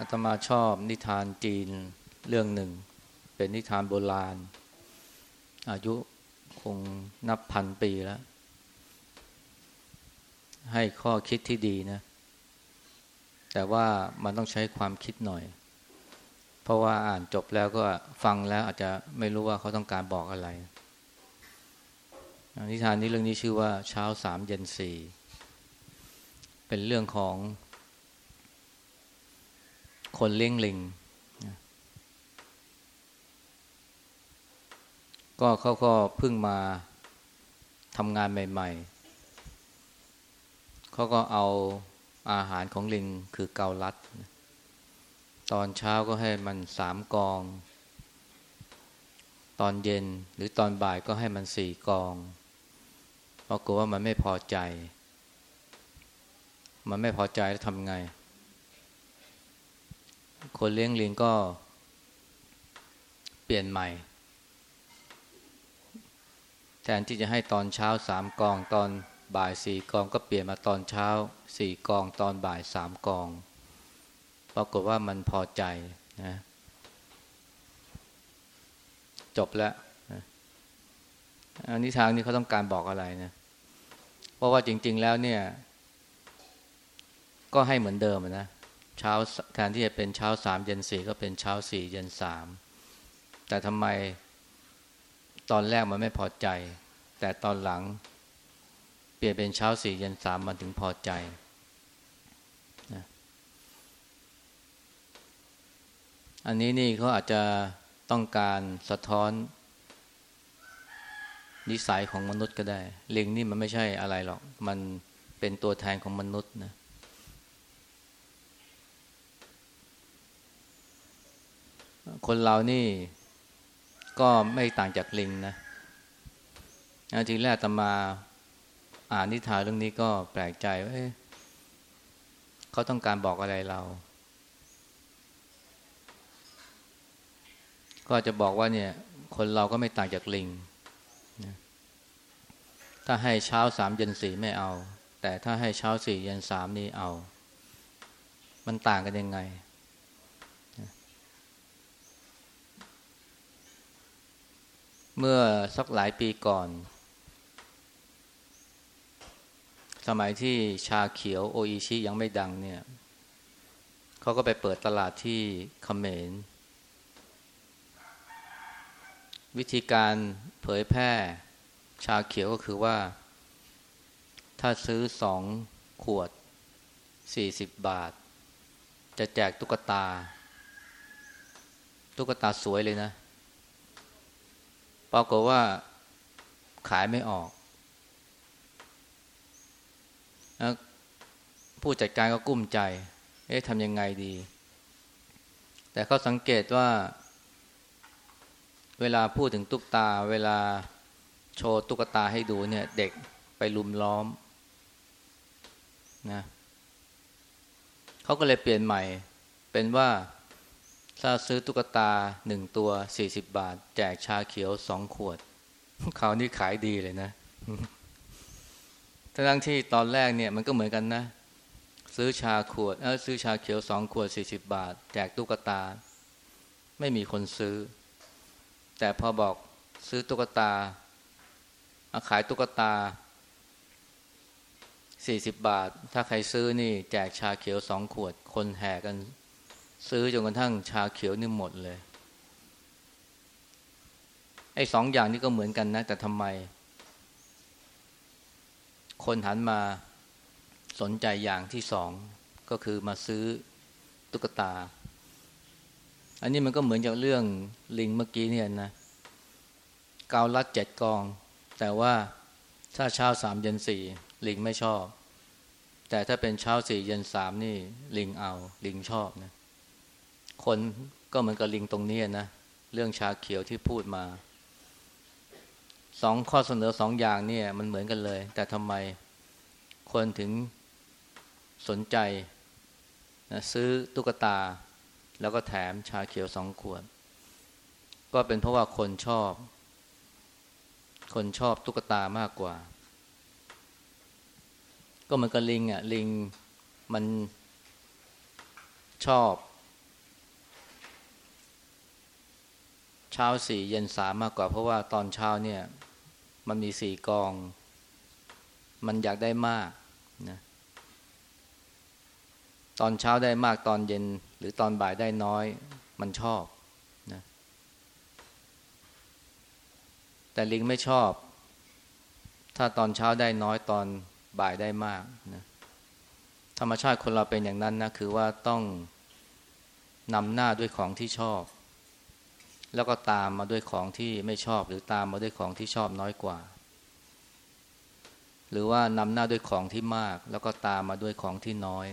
อาตมาชอบนิทานจีนเรื่องหนึ่ง เป็นนิทานโบราณ อายุคงนับพันปีแล้ว ให้ข้อคิดที่ดีนะ แต่ว่ามันต้องใช้ความคิดหน่อย เพราะว่าอ่านจบแล้วก็ฟังแล้วอาจจะไม่รู้ว่าเขาต้องการบอกอะไร นิทานนี้เรื่องนี้ชื่อว่าเช้าสามเย็นสี่เป็นเรื่องของ คนเลี้ยงลิงก็เขาก็เพิ่งมาทำงานใหม่ ๆ เขาก็เอาอาหารของลิงคือเกาลัด ตอนเช้าก็ให้มันสามกอง ตอนเย็นหรือตอนบ่ายก็ให้มันสี่กอง เพราะกลัวว่ามันไม่พอใจ มันไม่พอใจแล้วทำไง คนเลี้ยงลิงก็เปลี่ยนใหม่ แทนที่จะให้ตอนเช้าสามกองตอนบ่ายสี่กองก็เปลี่ยนมาตอนเช้าสี่กองตอนบ่ายสามกอง ปรากฏว่ามันพอใจนะจบแล้วอันนี้ทางนี้เขาต้องการบอกอะไรนะเพราะว่าจริง ๆ แล้วเนี่ย ก็ให้เหมือนเดิมนะ เช้าแทนที่จะเป็นเช้าสามเย็นสี่ก็เป็นเช้าสี่เย็นสามแต่ทำไมตอนแรกมันไม่พอใจ แต่ตอนหลังเปลี่ยนเป็นเช้าสี่เย็นสามมันถึงพอใจนะอันนี้นี่เขาอาจจะต้องการสะท้อน นิสัยของมนุษย์ก็ได้ ลิงนี่มันไม่ใช่อะไรหรอก มันเป็นตัวแทนของมนุษย์นะ คนเรานี่ก็ไม่ต่างจากลิงนะทีแรกตมาอ่านนิทานเรื่องนี้ก็แปลกใจว่าเขาต้องการบอกอะไรเรา ก็จะบอกว่าเนี่ย คนเราก็ไม่ต่างจากลิงถ้าให้เช้าสามเย็นสี่ไม่เอา แต่ถ้าให้เช้าสี่เย็นสามนี่เอา มันต่างกันยังไง เมื่อสักหลายปีก่อน สมัยที่ชาเขียวโออิชิยังไม่ดังเนี่ยเขาก็ไปเปิดตลาดที่เขมร วิธีการเผยแพร่ชาเขียวก็คือว่า ถ้าซื้อสองขวดสี่สิบบาท จะแจกตุ๊กตา ตุ๊กตาสวยเลยนะ ปรากฏว่าขายไม่ออกผู้จัดการก็กุ้มใจ เอ๊ะทำยังไงดี แต่เขาสังเกตว่า เวลาพูดถึงตุ๊กตา เวลาโชว์ตุ๊กตาให้ดูเนี่ย เด็กไปลุมล้อมนะเขาก็เลยเปลี่ยนใหม่ เป็นว่า ถ้าซื้อตุ๊กตาหนึ่งตัวสี่สิบบาท แจกชาเขียวสองขวดเขานี่ขายดีเลยนะทั้งที่ตอนแรกเนี่ยมันก็เหมือนกันนะ ซื้อชาขวดเออซื้อชาเขียวสองขวดสี่สิบบาท แจกตุ๊กตา ไม่มีคนซื้อ แต่พอบอกซื้อตุ๊กตาขายตุ๊กตาสี่สิบบาท ถ้าใครซื้อนี่ แจกชาเขียวสองขวด คนแห่กัน ซื้อจนกระทั่งชาเขียวนี่หมดเลย ไอ้สองอย่างนี้ก็เหมือนกันนะ แต่ทำไม คนหันมาสนใจอย่างที่สองก็คือมาซื้อตุ๊กตา อันนี้มันก็เหมือนจากเรื่องลิงเมื่อกี้เนี่ยนะเกาลัดเจ็ดกอง แต่ว่าถ้าเช้าสามเย็นสี่ลิงไม่ชอบ แต่ถ้าเป็นเช้าสี่เย็นสามนี่ ลิงเอา ลิงชอบนะ คนก็เหมือนกับลิงตรงนี้นะ เรื่องชาเขียวที่พูดมา สองข้อเสนอสองอย่างเนี่ย มันเหมือนกันเลย แต่ทำไมคนถึงสนใจนะซื้อตุ๊กตา แล้วก็แถมชาเขียวสองขวด ก็เป็นเพราะว่าคนชอบ คนชอบตุ๊กตามากกว่า ก็เหมือนกับลิงอะ ลิงมันชอบ เช้าสี่เย็นสามมากกว่า เพราะว่าตอนเช้าเนี่ย มันมีสี่กอง มันอยากได้มากนะตอนเช้าได้มากตอนเย็น หรือตอนบ่ายได้น้อย มันชอบนะแต่ลิงไม่ชอบ ถ้าตอนเช้าได้น้อยตอนบ่ายได้มากนะธรรมชาติคนเราเป็นอย่างนั้นนะคือว่าต้องนำหน้าด้วยของที่ชอบ แล้วก็ตามมาด้วยของที่ไม่ชอบ หรือตามมาด้วยของที่ชอบน้อยกว่า หรือว่านำหน้าด้วยของที่มาก แล้วก็ตามมาด้วยของที่น้อย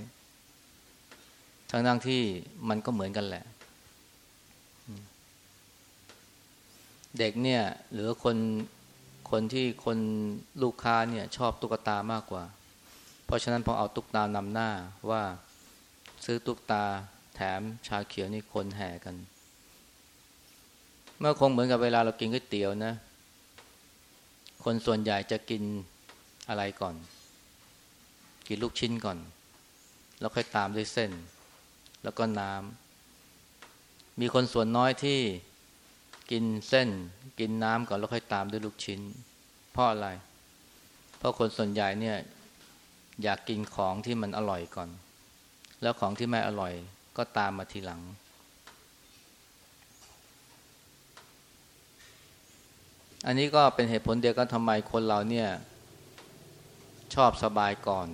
ทั้งทั้งที่มันก็เหมือนกันแหละ เด็กเนี่ย หรือคนคนที่คนลูกค้าเนี่ย ชอบตุ๊กตามากกว่า เพราะฉะนั้นพอเอาตุ๊กตานำหน้าว่าซื้อตุ๊กตาแถมชาเขียวนี่คนแห่กัน มื่อคงเหมือนกับเวลาเรากินก๋วยเตี๋ยวนะ คนส่วนใหญ่จะกินอะไรก่อน กินลูกชิ้นก่อน แล้วค่อยตามด้วยเส้น แล้วก็น้ำมีคนส่วนน้อยที่กินเส้น กินน้ำก่อนแล้วค่อยตามด้วยลูกชิ้น เพราะอะไร เพราะคนส่วนใหญ่เนี่ย อยากกินของที่มันอร่อยก่อน แล้วของที่ไม่อร่อยก็ตามมาทีหลัง อันนี้ก็เป็นเหตุผลเดียวกันทำไมคนเราเนี่ย ชอบสบายก่อน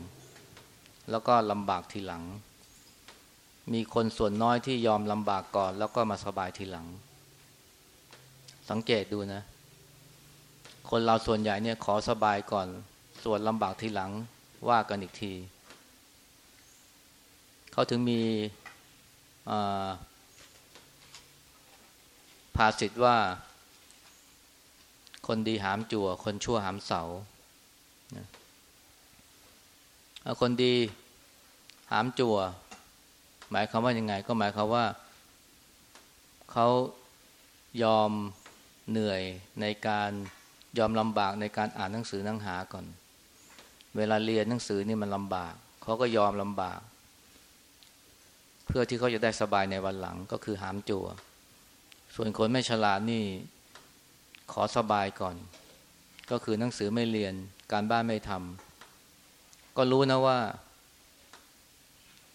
แล้วก็ลำบากทีหลัง มีคนส่วนน้อยที่ยอมลำบากก่อน แล้วก็มาสบายทีหลัง สังเกตดูนะ คนเราส่วนใหญ่เนี่ยขอสบายก่อน ส่วนลำบากทีหลังว่ากันอีกที เขาถึงมีภาษิตว่า คนดีหามจั่ว คนชั่วหามเสาคนดีหามจั่ว หมายความว่ายังไง ก็หมายความว่าเขายอมเหนื่อยในการยอมลำบากในการอ่านหนังสือหนังหาก่อน เวลาเรียนหนังสือนี่มันลำบาก เขาก็ยอมลำบาก เพื่อที่เขาจะได้สบายในวันหลังก็คือหามจัวส่วนคนไม่ฉลาดนี่ ขอสบายก่อน ก็คือหนังสือไม่เรียน การบ้านไม่ทำก็รู้นะว่า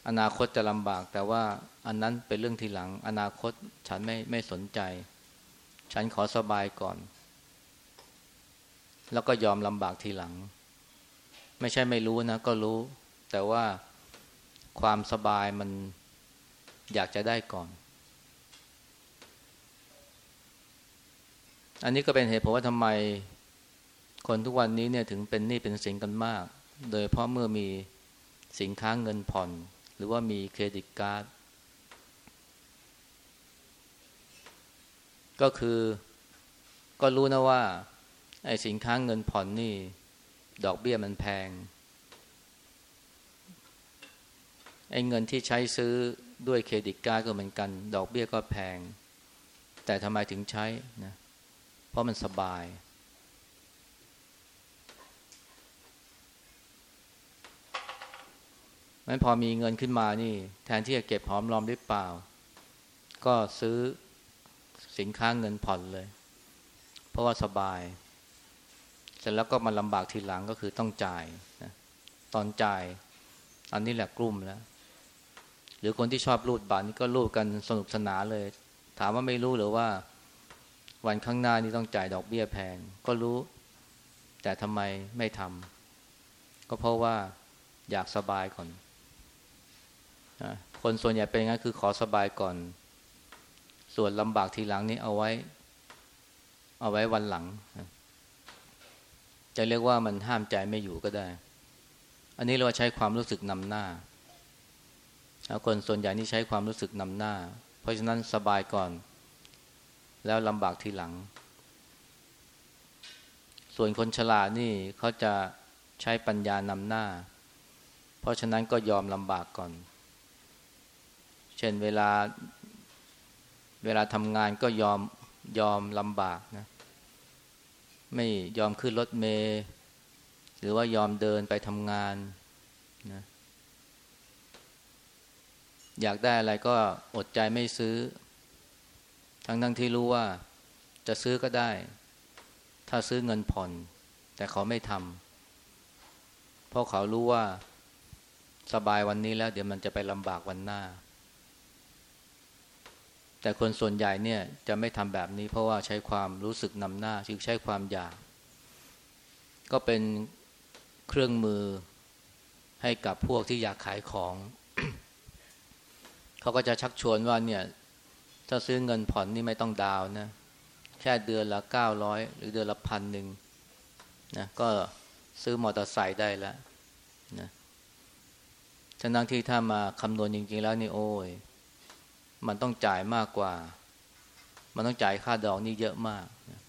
อนาคตจะลำบาก แต่ว่าอันนั้นเป็นเรื่องทีหลัง อนาคตฉันไม่ไม่สนใจ ฉันขอสบายก่อน แล้วก็ยอมลำบากทีหลัง ไม่ใช่ไม่รู้นะ ก็รู้ แต่ว่าความสบายมันอยากจะได้ก่อน อันนี้ก็เป็นเหตุผลว่าทำไมคนทุกวันนี้เนี่ยถึงเป็นหนี้เป็นสินกันมาก โดยเพราะเมื่อมีสินค้าเงินผ่อน หรือว่ามีเครดิตการ์ดก็คือก็รู้นะว่าไอ้สินค้าเงินผ่อนนี่ ดอกเบี้ยมันแพงไอ้เงินที่ใช้ซื้อด้วยเครดิตการ์ดก็เหมือนกัน ดอกเบี้ยก็แพง แต่ทำไมถึงใช้นะ เพราะมันสบาย มันพอมีเงินขึ้นมานี่ แทนที่จะเก็บหอมรอมริบเปล่า ก็ซื้อสินค้าเงินผ่อนเลย เพราะว่าสบาย เสร็จแล้วก็มาลำบากทีหลังก็คือต้องจ่ายนะตอนจ่าย อันนี้แหละกลุ่มแล้ว หรือคนที่ชอบรูดบัตรนี่ก็รูดกันสนุกสนานเลย ถามว่าไม่รู้หรือว่า วันข้างหน้านี่ต้องจ่ายดอกเบี้ยแพงก็รู้ แต่ทำไมไม่ทำก็เพราะว่าอยากสบายก่อน คนส่วนใหญ่เป็นงั้นคือขอสบายก่อน ส่วนลำบากทีหลังนี้เอาไว้ เอาไว้วันหลัง จะเรียกว่ามันห้ามใจไม่อยู่ก็ได้ อันนี้เราใช้ความรู้สึกนำหน้าคนส่วนใหญ่นี่ใช้ความรู้สึกนำหน้า เพราะฉะนั้นสบายก่อน แล้วลำบากทีหลัง ส่วนคนฉลาดนี่เขาจะใช้ปัญญานำหน้า เพราะฉะนั้นก็ยอมลำบากก่อน เช่นเวลาเวลาทำงานก็ยอมยอมลำบากนะไม่ยอมขึ้นรถเมล์หรือว่ายอมเดินไปทำงานนะอยากได้อะไรก็อดใจไม่ซื้อ ทั้งทั้งที่รู้ว่าจะซื้อก็ได้ ถ้าซื้อเงินผ่อน แต่เขาไม่ทำเพราะเขารู้ว่าสบายวันนี้แล้ว เดี๋ยวมันจะไปลำบากวันหน้า แต่คนส่วนใหญ่เนี่ยจะไม่ทำแบบนี้ เพราะว่าใช้ความรู้สึกนำหน้าคือใช้ความอยาก ก็เป็นเครื่องมือให้กับพวกที่อยากขายของ เขาก็จะชักชวนว่าเนี่ย ถ้าซื้อเงินผ่อนนี่ไม่ต้องดาวนะ แค่เดือนละเก้าร้อยหรือเดือนละพันหนึ่งนะก็ซื้อมอเตอร์ไซค์ได้แล้วนะฉะนั้นที่ถ้ามาคำนวณจริง ๆ แล้วนี่โอ้ย มันต้องจ่ายมากกว่า มันต้องจ่ายค่าดอกนี่เยอะมากนะ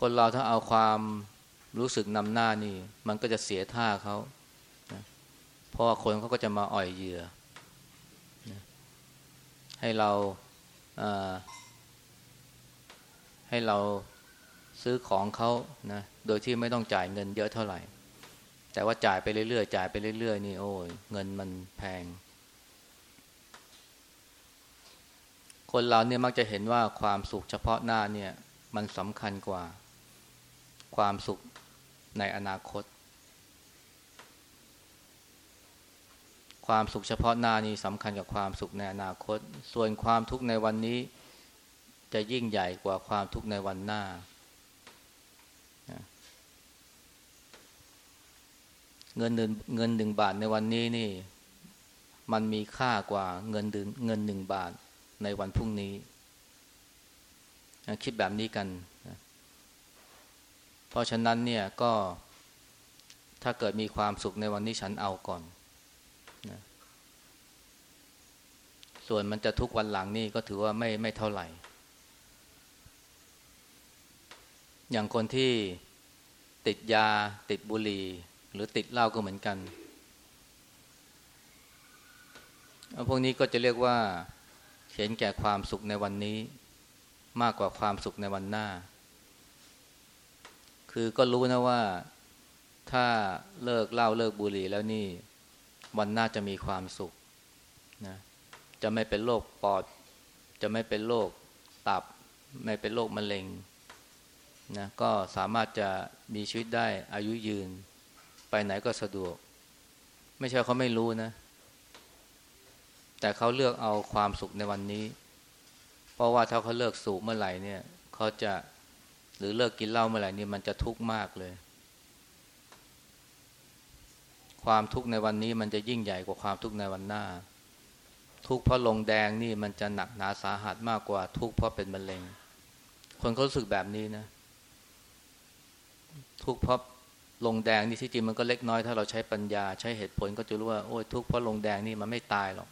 คนเราถ้าเอาความรู้สึกนำหน้านี่ มันก็จะเสียท่าเขานะเพราะว่าคนเขาก็จะมาอ่อยเหยื่อ ให้เราให้เราซื้อของเขานะโดยที่ไม่ต้องจ่ายเงินเยอะเท่าไหร่ แต่ว่าจ่ายไปเรื่อยๆจ่ายไปเรื่อยๆนี่โอ้ยเงินมันแพง คนเราเนี่ยมักจะเห็นว่าความสุขเฉพาะหน้าเนี่ย มันสำคัญกว่าความสุขในอนาคต ความสุขเฉพาะหน้านี้สำคัญกับความสุขในอนาคต ส่วนความทุกข์ในวันนี้จะยิ่งใหญ่กว่าความทุกข์ในวันหน้า เงินหนึ่งเงินหนึ่งบาทในวันนี้นี่ มันมีค่ากว่าเงินเงินหนึ่งบาทในวันพรุ่งนี้ คิดแบบนี้กัน เพราะฉะนั้นเนี่ยก็ถ้าเกิดมีความสุขในวันนี้ฉันเอาก่อนนะ ส่วนมันจะทุกวันหลังนี่ก็ถือว่าไม่ไม่เท่าไหร่ อย่างคนที่ติดยาติดบุหรี่หรือติดเหล้าก็เหมือนกัน พวกนี้ก็จะเรียกว่าเห็นแก่ความสุขในวันนี้ มากกว่าความสุขในวันหน้า คือก็รู้นะว่าถ้าเลิกเหล้าเลิกบุหรี่แล้วนี่ วันหน้าจะมีความสุข จะไม่เป็นโรคปอด จะไม่เป็นโรคตับ ไม่เป็นโรคมะเร็งนะก็สามารถจะมีชีวิตได้อายุยืน ไปไหนก็สะดวก ไม่ใช่เขาไม่รู้นะ แต่เขาเลือกเอาความสุขในวันนี้ เพราะว่าถ้าเขาเลิกสูบเมื่อไหร่เนี่ยเขาจะหรือเลิกกินเหล้าเมื่อไหร่นี่มันจะทุกข์มากเลย ความทุกข์ในวันนี้มันจะยิ่งใหญ่กว่าความทุกข์ในวันหน้า ทุกข์เพราะลงแดงนี่มันจะหนักหนาสาหัสมากกว่าทุกข์เพราะเป็นมะเร็ง คนเขารู้สึกแบบนี้นะ ทุกข์เพราะลงแดงนี่ที่จริงมันก็เล็กน้อยถ้าเราใช้ปัญญาใช้เหตุผลก็จะรู้ว่าโอ้ยทุกข์เพราะลงแดงนี่มันไม่ตายหรอก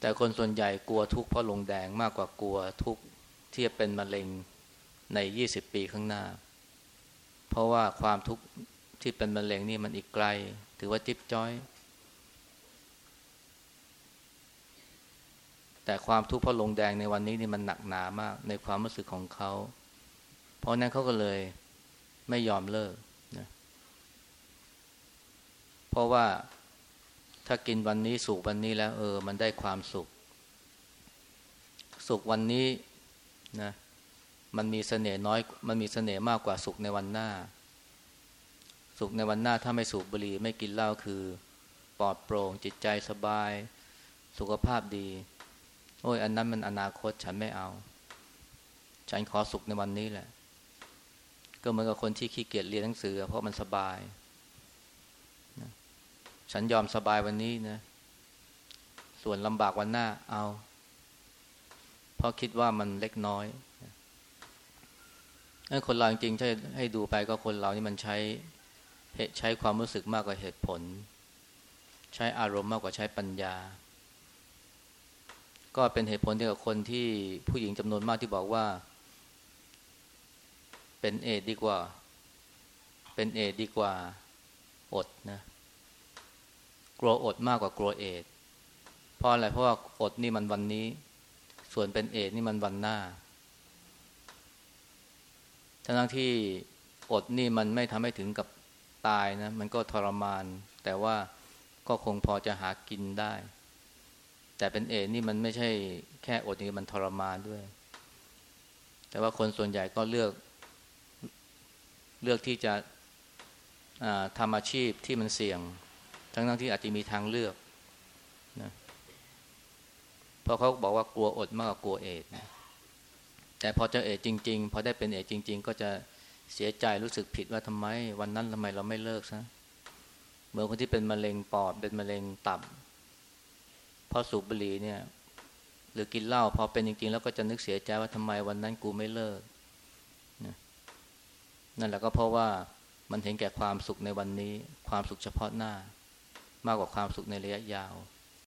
แต่คนส่วนใหญ่กลัวทุกข์เพราะลงแดงมากกว่ากลัวทุกข์ที่จะเป็นมะเร็งในยี่สิบปีข้างหน้า เพราะว่าความทุกข์ที่เป็นมะเร็งนี่มันอีกไกล ถือว่าจิ๊บจ้อย แต่ความทุกข์เพราะลงแดงในวันนี้นี่มันหนักหนามาก ในความรู้สึกของเขา เพราะนั้นเขาก็เลยไม่ยอมเลิกนะเพราะว่าถ้ากินวันนี้สุขวันนี้แล้ว เออ มันได้ความสุข สุขวันนี้นะมันมีเสน่ห์น้อย มันมีเสน่ห์มากกว่าสุขในวันหน้า สุขในวันหน้าถ้าไม่สูบบุหรี่ไม่กินเหล้าคือปลอดโปร่งจิตใจสบาย สุขภาพดี โอ้ยอันนั้นมันอนาคตฉันไม่เอา ฉันขอสุขในวันนี้แหละ ก็เหมือนกับคนที่ขี้เกียจเรียนหนังสือ เพราะมันสบายฉันยอมสบายวันนี้นะ ส่วนลำบากวันหน้าเอา เพราะคิดว่ามันเล็กน้อยคนเราจริงๆใช่ให้ดูไปก็คนเรานี่มันใช้ใช้ความรู้สึกมากกว่าเหตุผล ใช้อารมณ์มากกว่าใช้ปัญญา ก็เป็นเหตุผลเดียวกับคนที่ผู้หญิงจำนวนมากที่บอกว่า เป็นเอดดีกว่า เป็นเอดดีกว่า อดนะกลัวอดมากกว่ากลัวเอดเพราะอะไรเพราะว่าอดนี่มันวันนี้ ส่วนเป็นเอดนี่มันวันหน้าทั้งที่อดนี่มันไม่ทำให้ถึงกับตายนะ มันก็ทรมาน แต่ว่าก็คงพอจะหากินได้ แต่เป็นเอดนี่มันไม่ใช่แค่อดอย่างเดียวมันทรมานด้วย แต่ว่าคนส่วนใหญ่ก็เลือก เลือกที่จะทำอาชีพที่มันเสี่ยง ทั้งทั้งที่อาจจะมีทางเลือกนะเพราะเขาบอกว่ากลัวอดมากกว่ากลัวเอดนะแต่พอเจอเอดจริง ๆ พอได้เป็นเอดจริง ๆ ก็จะเสียใจรู้สึกผิดว่าทำไม วันนั้นทำไมเราไม่เลิกซะเหมือนคนที่เป็นมะเร็งปอดเป็นมะเร็งตับ พอสูบบุหรี่เนี่ย หรือกินเหล้าพอเป็นจริง ๆ แล้วก็จะนึกเสียใจว่าทำไมวันนั้นกูไม่เลิกนั่นแหละก็เพราะว่ามันเห็นแก่ความสุขในวันนี้ ความสุขเฉพาะหน้า มากกว่าความสุขในระยะยาว